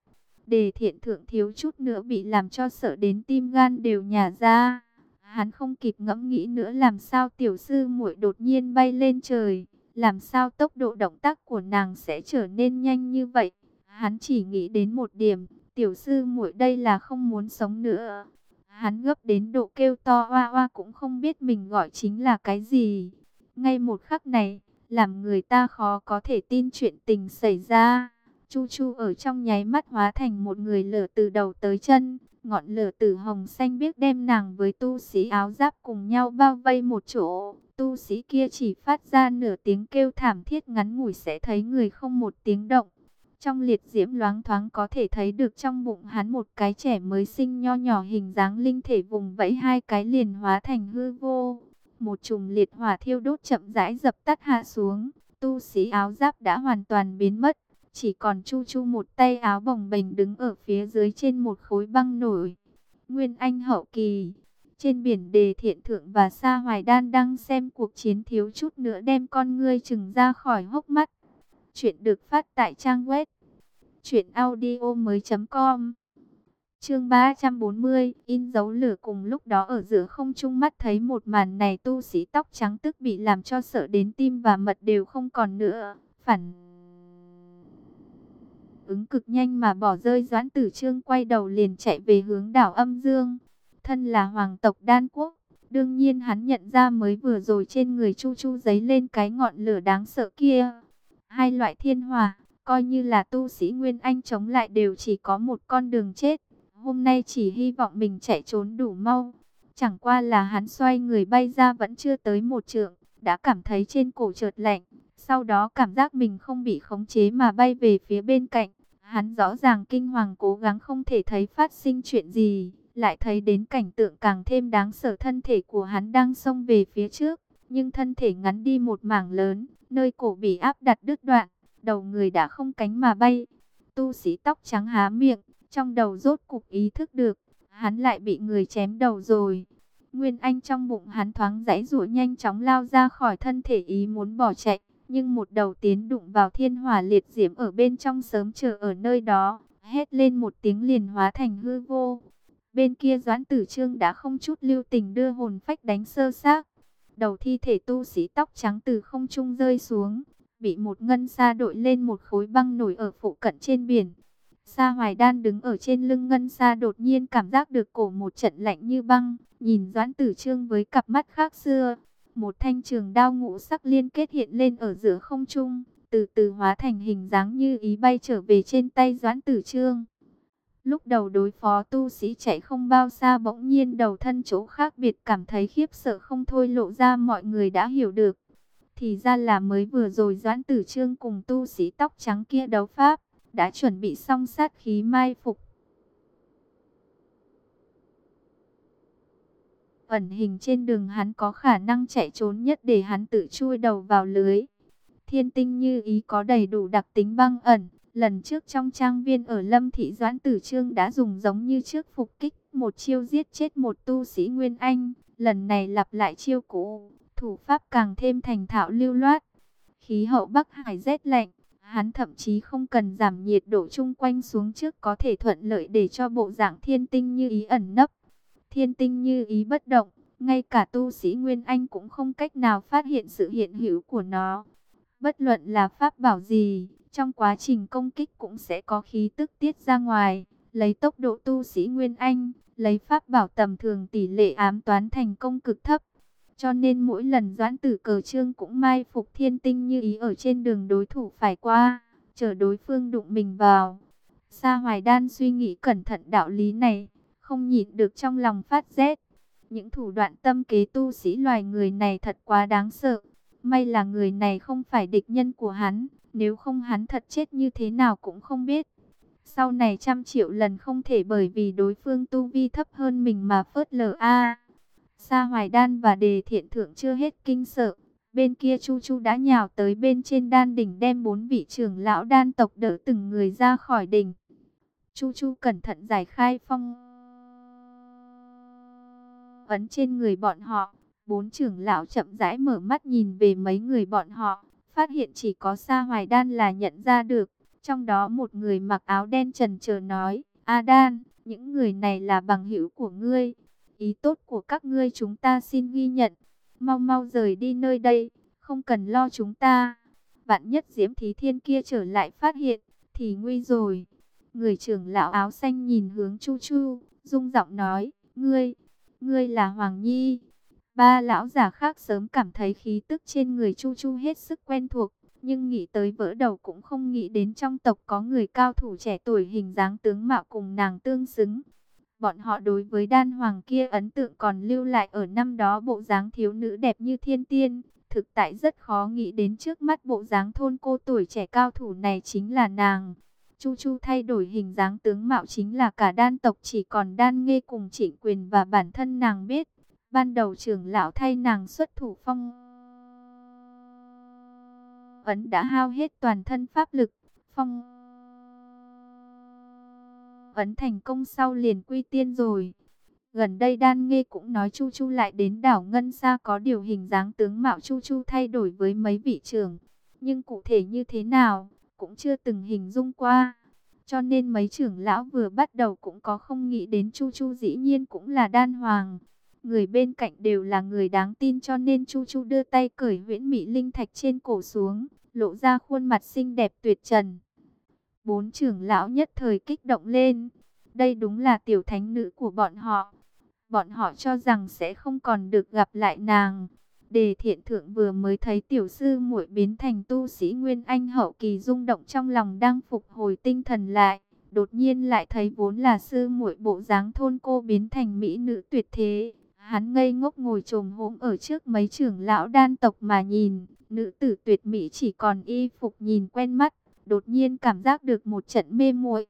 A: Đề thiện thượng thiếu chút nữa bị làm cho sợ đến tim gan đều nhả ra. Hắn không kịp ngẫm nghĩ nữa làm sao tiểu sư muội đột nhiên bay lên trời. Làm sao tốc độ động tác của nàng sẽ trở nên nhanh như vậy. Hắn chỉ nghĩ đến một điểm, tiểu sư muội đây là không muốn sống nữa. Hắn gấp đến độ kêu to oa oa cũng không biết mình gọi chính là cái gì. Ngay một khắc này, làm người ta khó có thể tin chuyện tình xảy ra. Chu Chu ở trong nháy mắt hóa thành một người lửa từ đầu tới chân, ngọn lửa tử hồng xanh biết đem nàng với tu sĩ áo giáp cùng nhau bao vây một chỗ. Tu sĩ kia chỉ phát ra nửa tiếng kêu thảm thiết ngắn ngủi sẽ thấy người không một tiếng động. Trong liệt diễm loáng thoáng có thể thấy được trong bụng hắn một cái trẻ mới sinh nho nhỏ hình dáng linh thể vùng vẫy hai cái liền hóa thành hư vô. Một chùm liệt hỏa thiêu đốt chậm rãi dập tắt hạ xuống, tu sĩ áo giáp đã hoàn toàn biến mất. Chỉ còn Chu Chu một tay áo bồng bềnh đứng ở phía dưới trên một khối băng nổi. Nguyên Anh hậu kỳ, trên biển đề thiện thượng và Sa Hoài Đan đang xem cuộc chiến thiếu chút nữa đem con ngươi chừng ra khỏi hốc mắt. Chuyện được phát tại trang web truyệnaudiomoi.com. Chương 340, in dấu lửa cùng lúc đó ở giữa không trung mắt thấy một màn này tu sĩ tóc trắng tức bị làm cho sợ đến tim và mật đều không còn nữa, phản ứng cực nhanh mà bỏ rơi Doãn Tử Trương quay đầu liền chạy về hướng đảo Âm Dương. Thân là hoàng tộc Đan Quốc, đương nhiên hắn nhận ra mới vừa rồi trên người Chu Chu giấy lên cái ngọn lửa đáng sợ kia. Hai loại thiên hòa coi như là tu sĩ Nguyên Anh chống lại đều chỉ có một con đường chết. Hôm nay chỉ hy vọng mình chạy trốn đủ mau. Chẳng qua là hắn xoay người bay ra vẫn chưa tới một trượng, đã cảm thấy trên cổ chợt lạnh. Sau đó cảm giác mình không bị khống chế mà bay về phía bên cạnh. Hắn rõ ràng kinh hoàng cố gắng không thể thấy phát sinh chuyện gì, lại thấy đến cảnh tượng càng thêm đáng sợ thân thể của hắn đang xông về phía trước, nhưng thân thể ngắn đi một mảng lớn, nơi cổ bị áp đặt đứt đoạn, đầu người đã không cánh mà bay. Tu sĩ tóc trắng há miệng, trong đầu rốt cục ý thức được, hắn lại bị người chém đầu rồi. Nguyên Anh trong bụng hắn thoáng giãy giụa nhanh chóng lao ra khỏi thân thể ý muốn bỏ chạy, nhưng một đầu tiến đụng vào thiên hỏa liệt diễm ở bên trong sớm chờ ở nơi đó, hét lên một tiếng liền hóa thành hư vô. Bên kia Doãn Tử Trương đã không chút lưu tình đưa hồn phách đánh sơ xác. Đầu thi thể tu sĩ tóc trắng từ không trung rơi xuống, bị một ngân sa đội lên một khối băng nổi ở phụ cận trên biển. Sa Hoài Đan đứng ở trên lưng ngân sa đột nhiên cảm giác được cổ một trận lạnh như băng, nhìn Doãn Tử Trương với cặp mắt khác xưa. Một thanh trường đao ngũ sắc liên kết hiện lên ở giữa không trung, từ từ hóa thành hình dáng như ý bay trở về trên tay Doãn Tử Trương. Lúc đầu đối phó tu sĩ chạy không bao xa bỗng nhiên đầu thân chỗ khác biệt cảm thấy khiếp sợ không thôi lộ ra mọi người đã hiểu được. Thì ra là mới vừa rồi Doãn Tử Trương cùng tu sĩ tóc trắng kia đấu pháp, đã chuẩn bị xong sát khí mai phục. Ẩn hình trên đường hắn có khả năng chạy trốn nhất để hắn tự chui đầu vào lưới. Thiên tinh như ý có đầy đủ đặc tính băng ẩn. Lần trước trong trang viên ở Lâm Thị Doãn Tử Trương đã dùng giống như trước phục kích một chiêu giết chết một tu sĩ Nguyên Anh. Lần này lặp lại chiêu cũ, thủ pháp càng thêm thành thạo lưu loát. Khí hậu Bắc Hải rét lạnh, hắn thậm chí không cần giảm nhiệt độ chung quanh xuống trước có thể thuận lợi để cho bộ dạng thiên tinh như ý ẩn nấp. Thiên tinh như ý bất động, ngay cả tu sĩ Nguyên Anh cũng không cách nào phát hiện sự hiện hữu của nó. Bất luận là pháp bảo gì, trong quá trình công kích cũng sẽ có khí tức tiết ra ngoài, lấy tốc độ tu sĩ Nguyên Anh, lấy pháp bảo tầm thường tỷ lệ ám toán thành công cực thấp. Cho nên mỗi lần doãn tử cờ trương cũng mai phục thiên tinh như ý ở trên đường đối thủ phải qua, chờ đối phương đụng mình vào. Sa Hoài Đan suy nghĩ cẩn thận đạo lý này, không nhịn được trong lòng phát rét. Những thủ đoạn tâm kế tu sĩ loài người này thật quá đáng sợ. May là người này không phải địch nhân của hắn, nếu không hắn thật chết như thế nào cũng không biết. Sau này trăm triệu lần không thể bởi vì đối phương tu vi thấp hơn mình mà phớt lờ a. Sa Hoài Đan và Đề Thiện Thượng chưa hết kinh sợ, bên kia Chu Chu đã nhào tới bên trên đan đỉnh đem bốn vị trưởng lão đan tộc đỡ từng người ra khỏi đỉnh. Chu Chu cẩn thận giải khai phong ấn trên người bọn họ. Bốn trưởng lão chậm rãi mở mắt nhìn về mấy người bọn họ, phát hiện chỉ có Sa Hoài Đan là nhận ra được. Trong đó một người mặc áo đen trần chờ nói, A Đan, những người này là bằng hữu của ngươi. Ý tốt của các ngươi chúng ta xin ghi nhận. Mau mau rời đi nơi đây, không cần lo chúng ta. Vạn nhất Diễm Thí Thiên kia trở lại phát hiện, thì nguy rồi. Người trưởng lão áo xanh nhìn hướng Chu Chu, rung giọng nói, ngươi, ngươi là Hoàng Nhi. Ba lão già khác sớm cảm thấy khí tức trên người Chu Chu hết sức quen thuộc, nhưng nghĩ tới vỡ đầu cũng không nghĩ đến trong tộc có người cao thủ trẻ tuổi hình dáng tướng mạo cùng nàng tương xứng. Bọn họ đối với đan hoàng kia ấn tượng còn lưu lại ở năm đó bộ dáng thiếu nữ đẹp như thiên tiên. Thực tại rất khó nghĩ đến trước mắt bộ dáng thôn cô tuổi trẻ cao thủ này chính là nàng. Chu Chu thay đổi hình dáng tướng mạo chính là cả đan tộc chỉ còn đan nghe cùng trịnh quyền và bản thân nàng biết. Ban đầu trưởng lão thay nàng xuất thủ phong. Ấn đã hao hết toàn thân pháp lực. Phong. Ấn thành công sau liền quy tiên rồi. Gần đây đan nghe cũng nói Chu Chu lại đến đảo Ngân Sa có điều hình dáng tướng mạo Chu Chu thay đổi với mấy vị trưởng. Nhưng cụ thể như thế nào? cũng chưa từng hình dung qua. Cho nên mấy trưởng lão vừa bắt đầu cũng có không nghĩ đến Chu Chu dĩ nhiên cũng là đan hoàng. Người bên cạnh đều là người đáng tin cho nên Chu Chu đưa tay cởi huyễn mỹ linh thạch trên cổ xuống, lộ ra khuôn mặt xinh đẹp tuyệt trần. Bốn trưởng lão nhất thời kích động lên. Đây đúng là tiểu thánh nữ của bọn họ. Bọn họ cho rằng sẽ không còn được gặp lại nàng. Đề thiện thượng vừa mới thấy tiểu sư muội biến thành tu sĩ Nguyên Anh hậu kỳ rung động trong lòng đang phục hồi tinh thần lại. Đột nhiên lại thấy vốn là sư muội bộ dáng thôn cô biến thành mỹ nữ tuyệt thế. Hắn ngây ngốc ngồi trồm hốm ở trước mấy trưởng lão đan tộc mà nhìn. Nữ tử tuyệt mỹ chỉ còn y phục nhìn quen mắt. Đột nhiên cảm giác được một trận mê muội.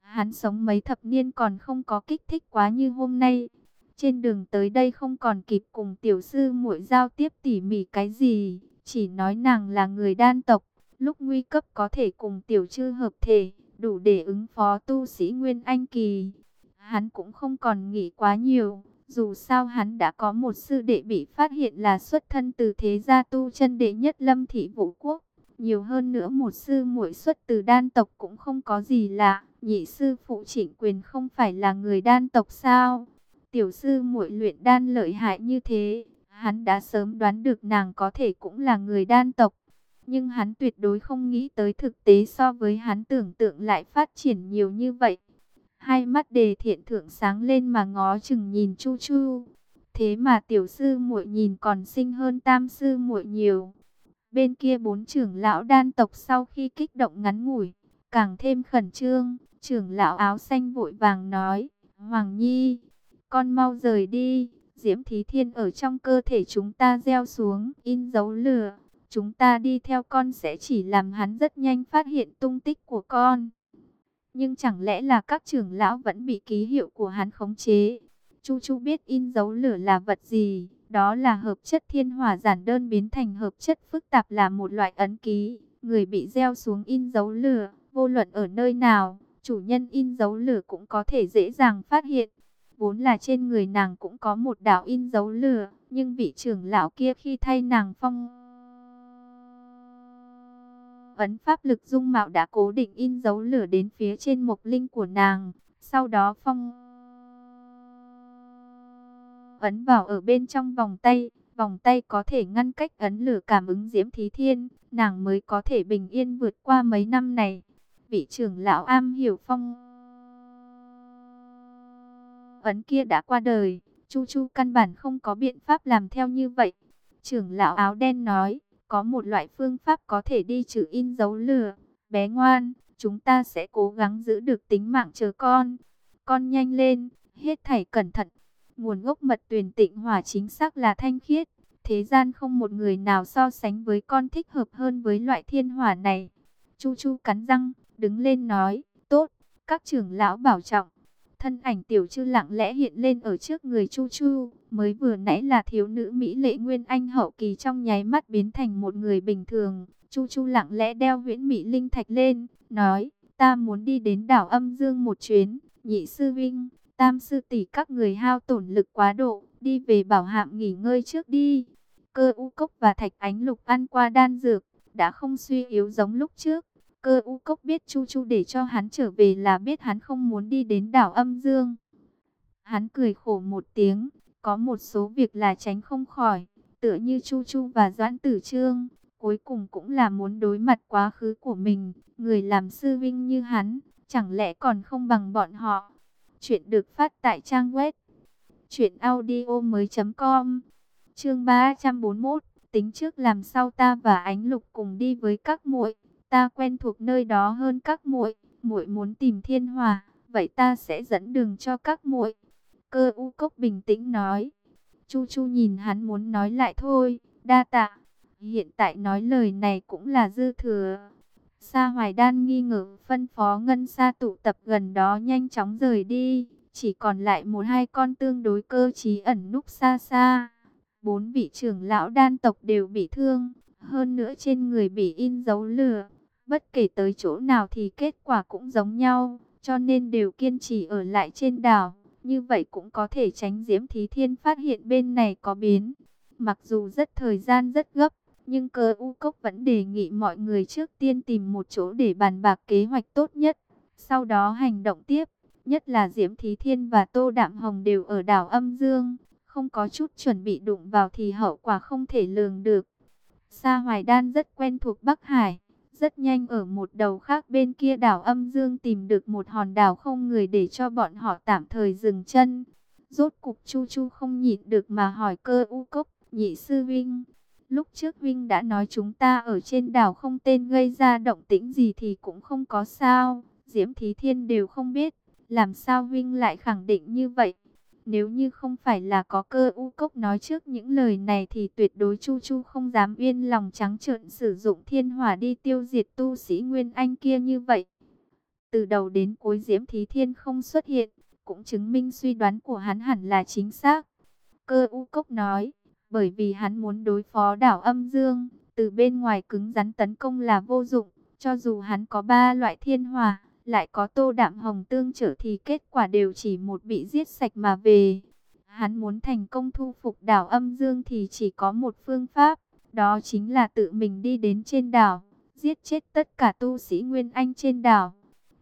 A: Hắn sống mấy thập niên còn không có kích thích quá như hôm nay. Trên đường tới đây không còn kịp cùng tiểu sư muội giao tiếp tỉ mỉ cái gì, chỉ nói nàng là người đan tộc, lúc nguy cấp có thể cùng tiểu chư hợp thể, đủ để ứng phó tu sĩ Nguyên Anh Kỳ. Hắn cũng không còn nghĩ quá nhiều, dù sao hắn đã có một sư đệ bị phát hiện là xuất thân từ thế gia tu chân đệ nhất lâm thị vũ quốc. Nhiều hơn nữa một sư muội xuất từ đan tộc cũng không có gì lạ, nhị sư phụ trịnh quyền không phải là người đan tộc sao? Tiểu sư muội luyện đan lợi hại như thế, hắn đã sớm đoán được nàng có thể cũng là người đan tộc. Nhưng hắn tuyệt đối không nghĩ tới thực tế so với hắn tưởng tượng lại phát triển nhiều như vậy. Hai mắt đề thiện thượng sáng lên mà ngó chừng nhìn chu chu. Thế mà tiểu sư muội nhìn còn xinh hơn tam sư muội nhiều. Bên kia bốn trưởng lão đan tộc sau khi kích động ngắn ngủi, càng thêm khẩn trương, trưởng lão áo xanh vội vàng nói, Hoàng Nhi, con mau rời đi, Diễm Thí Thiên ở trong cơ thể chúng ta gieo xuống, in dấu lửa. Chúng ta đi theo con sẽ chỉ làm hắn rất nhanh phát hiện tung tích của con. Nhưng chẳng lẽ là các trưởng lão vẫn bị ký hiệu của hắn khống chế? Chu Chu biết in dấu lửa là vật gì? Đó là hợp chất thiên hỏa giản đơn biến thành hợp chất phức tạp là một loại ấn ký. Người bị gieo xuống in dấu lửa, vô luận ở nơi nào, chủ nhân in dấu lửa cũng có thể dễ dàng phát hiện. Vốn là trên người nàng cũng có một đạo in dấu lửa, nhưng vị trưởng lão kia khi thay nàng phong ấn pháp lực dung mạo đã cố định in dấu lửa đến phía trên mộc linh của nàng. Sau đó phong ấn vào ở bên trong vòng tay. Vòng tay có thể ngăn cách ấn lửa cảm ứng diễm thí thiên, nàng mới có thể bình yên vượt qua mấy năm này. Vị trưởng lão am hiểu phong ấn kia đã qua đời, Chu Chu căn bản không có biện pháp làm theo như vậy. Trưởng lão áo đen nói, có một loại phương pháp có thể đi trừ in dấu lửa. Bé ngoan, chúng ta sẽ cố gắng giữ được tính mạng chờ con. Con nhanh lên, hết thảy cẩn thận. Nguồn gốc mật tuyền tịnh hỏa chính xác là thanh khiết. Thế gian không một người nào so sánh với con thích hợp hơn với loại thiên hỏa này. Chu Chu cắn răng, đứng lên nói, tốt, các trưởng lão bảo trọng. Thân ảnh tiểu chư lặng lẽ hiện lên ở trước người Chu Chu, mới vừa nãy là thiếu nữ Mỹ lệ Nguyên Anh hậu kỳ trong nháy mắt biến thành một người bình thường. Chu Chu lặng lẽ đeo huyễn Mỹ Linh Thạch lên, nói, ta muốn đi đến đảo âm dương một chuyến, nhị sư vinh, tam sư tỷ các người hao tổn lực quá độ, đi về bảo hạm nghỉ ngơi trước đi. Cơ u cốc và thạch ánh lục ăn qua đan dược, đã không suy yếu giống lúc trước. Cơ u cốc biết Chu Chu để cho hắn trở về là biết hắn không muốn đi đến đảo âm dương. Hắn cười khổ một tiếng, có một số việc là tránh không khỏi, tựa như Chu Chu và Doãn Tử Trương, cuối cùng cũng là muốn đối mặt quá khứ của mình, người làm sư vinh như hắn, chẳng lẽ còn không bằng bọn họ. Chuyện được phát tại trang web truyệnaudiomoi.com. Chương 341, tính trước làm sao ta và Ánh Lục cùng đi với các muội ta quen thuộc nơi đó hơn các muội, muội muốn tìm thiên hòa, vậy ta sẽ dẫn đường cho các muội. Cơ u cốc bình tĩnh nói. Chu chu nhìn hắn muốn nói lại thôi, đa tạ. Hiện tại nói lời này cũng là dư thừa. Sa Hoài Đan nghi ngờ phân phó ngân sa tụ tập gần đó nhanh chóng rời đi. Chỉ còn lại một hai con tương đối cơ trí ẩn núp xa xa. Bốn vị trưởng lão đan tộc đều bị thương. Hơn nữa trên người bị in dấu lửa. Bất kể tới chỗ nào thì kết quả cũng giống nhau, cho nên đều kiên trì ở lại trên đảo. Như vậy cũng có thể tránh Diễm Thí Thiên phát hiện bên này có biến. Mặc dù rất thời gian rất gấp, nhưng cơ u cốc vẫn đề nghị mọi người trước tiên tìm một chỗ để bàn bạc kế hoạch tốt nhất. Sau đó hành động tiếp, nhất là Diễm Thí Thiên và Tô Đạm Hồng đều ở đảo Âm Dương. Không có chút chuẩn bị đụng vào thì hậu quả không thể lường được. Sa Hoài Đan rất quen thuộc Bắc Hải rất nhanh ở một đầu khác bên kia đảo âm dương tìm được một hòn đảo không người để cho bọn họ tạm thời dừng chân. Rốt cục Chu Chu không nhịn được mà hỏi cơ u cốc, nhị sư Vinh. Lúc trước Vinh đã nói chúng ta ở trên đảo không tên gây ra động tĩnh gì thì cũng không có sao. Diễm Thí Thiên đều không biết, làm sao Vinh lại khẳng định như vậy. Nếu như không phải là có cơ u cốc nói trước những lời này thì tuyệt đối Chu Chu không dám yên lòng trắng trợn sử dụng thiên hỏa đi tiêu diệt tu sĩ Nguyên Anh kia như vậy. Từ đầu đến cuối Diễm Thí Thiên không xuất hiện, cũng chứng minh suy đoán của hắn hẳn là chính xác. Cơ u cốc nói, bởi vì hắn muốn đối phó đảo âm dương, từ bên ngoài cứng rắn tấn công là vô dụng, cho dù hắn có ba loại thiên hỏa lại có tô đạm hồng tương trở thì kết quả đều chỉ một bị giết sạch mà về. Hắn muốn thành công thu phục đảo âm dương thì chỉ có một phương pháp, đó chính là tự mình đi đến trên đảo, giết chết tất cả tu sĩ Nguyên Anh trên đảo.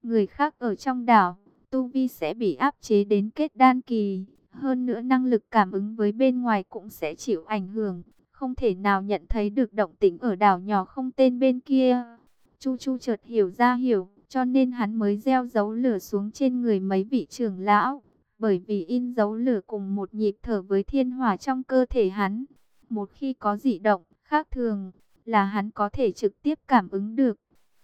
A: Người khác ở trong đảo, tu vi sẽ bị áp chế đến kết đan kỳ, hơn nữa năng lực cảm ứng với bên ngoài cũng sẽ chịu ảnh hưởng, không thể nào nhận thấy được động tĩnh ở đảo nhỏ không tên bên kia. Chu Chu chợt hiểu ra hiểu, cho nên hắn mới gieo dấu lửa xuống trên người mấy vị trưởng lão. Bởi vì in dấu lửa cùng một nhịp thở với thiên hỏa trong cơ thể hắn. Một khi có dị động, khác thường, là hắn có thể trực tiếp cảm ứng được.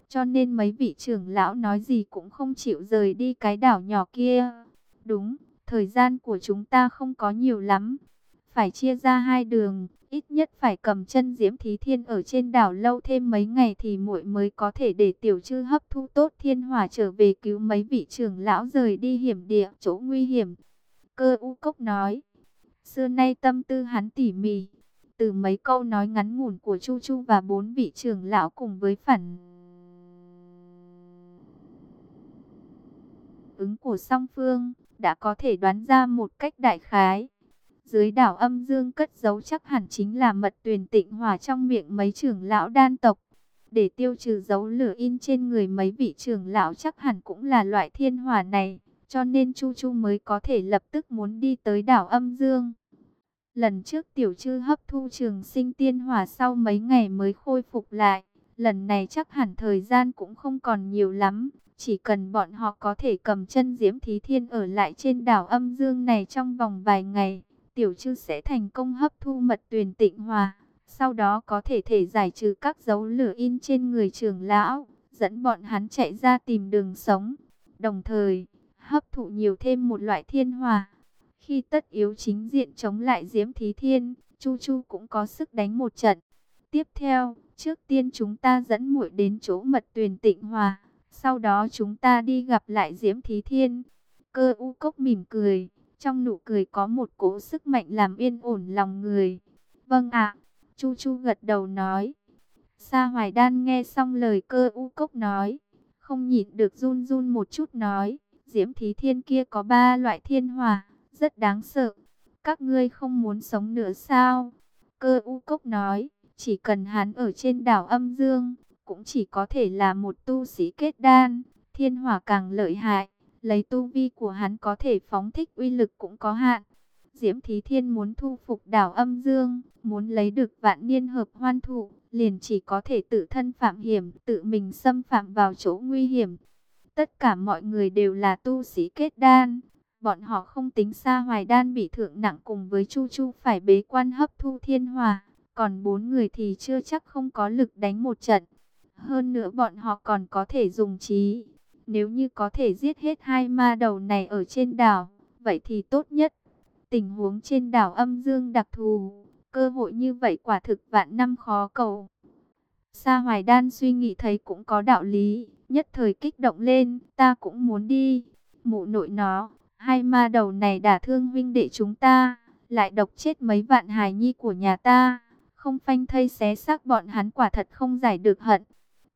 A: Cho nên mấy vị trưởng lão nói gì cũng không chịu rời đi cái đảo nhỏ kia. Đúng, thời gian của chúng ta không có nhiều lắm. Phải chia ra hai đường, ít nhất phải cầm chân Diễm Thí Thiên ở trên đảo lâu thêm mấy ngày thì muội mới có thể để tiểu chư hấp thu tốt thiên hỏa trở về cứu mấy vị trưởng lão rời đi hiểm địa chỗ nguy hiểm. Cơ u cốc nói, xưa nay tâm tư hắn tỉ mỉ, từ mấy câu nói ngắn ngủn của Chu Chu và bốn vị trưởng lão cùng với phản ứng của song phương, đã có thể đoán ra một cách đại khái. Dưới đảo âm dương cất giấu chắc hẳn chính là mật tuyền tịnh hòa trong miệng mấy trưởng lão đan tộc. Để tiêu trừ dấu lửa in trên người mấy vị trưởng lão chắc hẳn cũng là loại thiên hỏa này. Cho nên Chu Chu mới có thể lập tức muốn đi tới đảo âm dương. Lần trước tiểu chư hấp thu trường sinh tiên hỏa sau mấy ngày mới khôi phục lại. Lần này chắc hẳn thời gian cũng không còn nhiều lắm. Chỉ cần bọn họ có thể cầm chân Diễm Thí Thiên ở lại trên đảo âm dương này trong vòng vài ngày, tiểu chư sẽ thành công hấp thu mật tuyền tịnh hòa. Sau đó có thể thể giải trừ các dấu lửa in trên người trưởng lão, dẫn bọn hắn chạy ra tìm đường sống. Đồng thời, hấp thụ nhiều thêm một loại thiên hòa. Khi tất yếu chính diện chống lại Diễm Thí Thiên, Chu Chu cũng có sức đánh một trận. Tiếp theo, trước tiên chúng ta dẫn muội đến chỗ mật tuyền tịnh hòa. Sau đó chúng ta đi gặp lại Diễm Thí Thiên. Cơ u cốc mỉm cười. Trong nụ cười có một cỗ sức mạnh làm yên ổn lòng người. Vâng ạ. Chu Chu gật đầu nói. Sa Hoài Đan nghe xong lời cơ u cốc nói. Không nhịn được run run một chút nói. Diễm Thí Thiên kia có ba loại thiên hòa. Rất đáng sợ. Các ngươi không muốn sống nữa sao? Cơ u cốc nói. Chỉ cần hắn ở trên đảo âm dương cũng chỉ có thể là một tu sĩ kết đan, thiên hỏa càng lợi hại, lấy tu vi của hắn có thể phóng thích uy lực cũng có hạn. Diễm Thí Thiên muốn thu phục đảo âm dương, muốn lấy được vạn niên hợp hoan thụ, liền chỉ có thể tự thân phạm hiểm, tự mình xâm phạm vào chỗ nguy hiểm. Tất cả mọi người đều là tu sĩ kết đan, bọn họ không tính xa hoài đan bị thượng nặng cùng với Chu Chu phải bế quan hấp thu thiên hòa, còn bốn người thì chưa chắc không có lực đánh một trận. Hơn nữa bọn họ còn có thể dùng trí. Nếu như có thể giết hết hai ma đầu này ở trên đảo, vậy thì tốt nhất. Tình huống trên đảo âm dương đặc thù, cơ hội như vậy quả thực vạn năm khó cầu. Sa Hoài Đan suy nghĩ thấy cũng có đạo lý, nhất thời kích động lên, ta cũng muốn đi. Mụ nội nó, hai ma đầu này đả thương huynh đệ chúng ta, lại độc chết mấy vạn hài nhi của nhà ta, không phanh thây xé xác bọn hắn quả thật không giải được hận.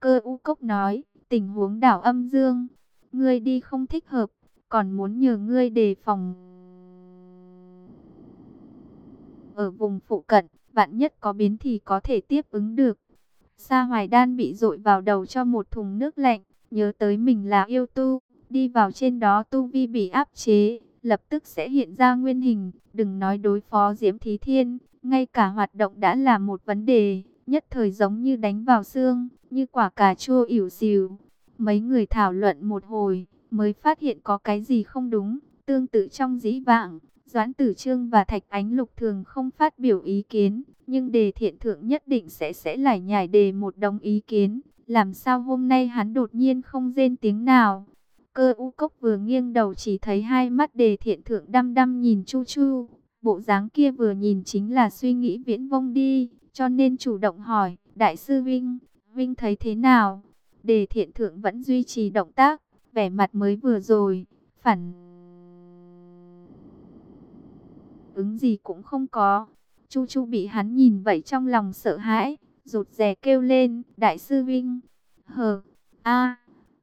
A: Cơ u cốc nói, tình huống đảo âm dương, ngươi đi không thích hợp, còn muốn nhờ ngươi đề phòng. Ở vùng phụ cận, bạn nhất có biến thì có thể tiếp ứng được. Sa Hoài Đan bị dội vào đầu cho một thùng nước lạnh, nhớ tới mình là yêu tu, đi vào trên đó tu vi bị áp chế, lập tức sẽ hiện ra nguyên hình, đừng nói đối phó Diễm Thí Thiên, ngay cả hoạt động đã là một vấn đề nhất thời giống như đánh vào xương, như quả cà chua ỉu xìu. Mấy người thảo luận một hồi, mới phát hiện có cái gì không đúng, tương tự trong dĩ vãng. Doãn Tử Trương và Thạch Ánh Lục thường không phát biểu ý kiến, nhưng đề thiện thượng nhất định sẽ sẽ lải nhải đề một đống ý kiến. Làm sao hôm nay hắn đột nhiên không rên tiếng nào? Cơ u cốc vừa nghiêng đầu chỉ thấy hai mắt đề thiện thượng đăm đăm nhìn chu chu. Bộ dáng kia vừa nhìn chính là suy nghĩ viễn vông đi cho nên chủ động hỏi, Đại sư Vinh, Vinh thấy thế nào? Đề thiện thượng vẫn duy trì động tác, vẻ mặt mới vừa rồi, phản ứng gì cũng không có. Chu Chu bị hắn nhìn vậy trong lòng sợ hãi, rụt rè kêu lên, Đại sư Vinh, hờ, a,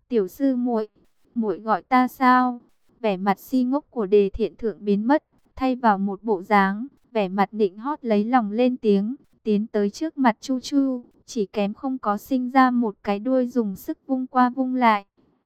A: tiểu sư muội, muội gọi ta sao? Vẻ mặt si ngốc của đề thiện thượng biến mất, thay vào một bộ dáng, vẻ mặt nịnh hót lấy lòng lên tiếng, tiến tới trước mặt Chu Chu, chỉ kém không có sinh ra một cái đuôi dùng sức vung qua vung lại.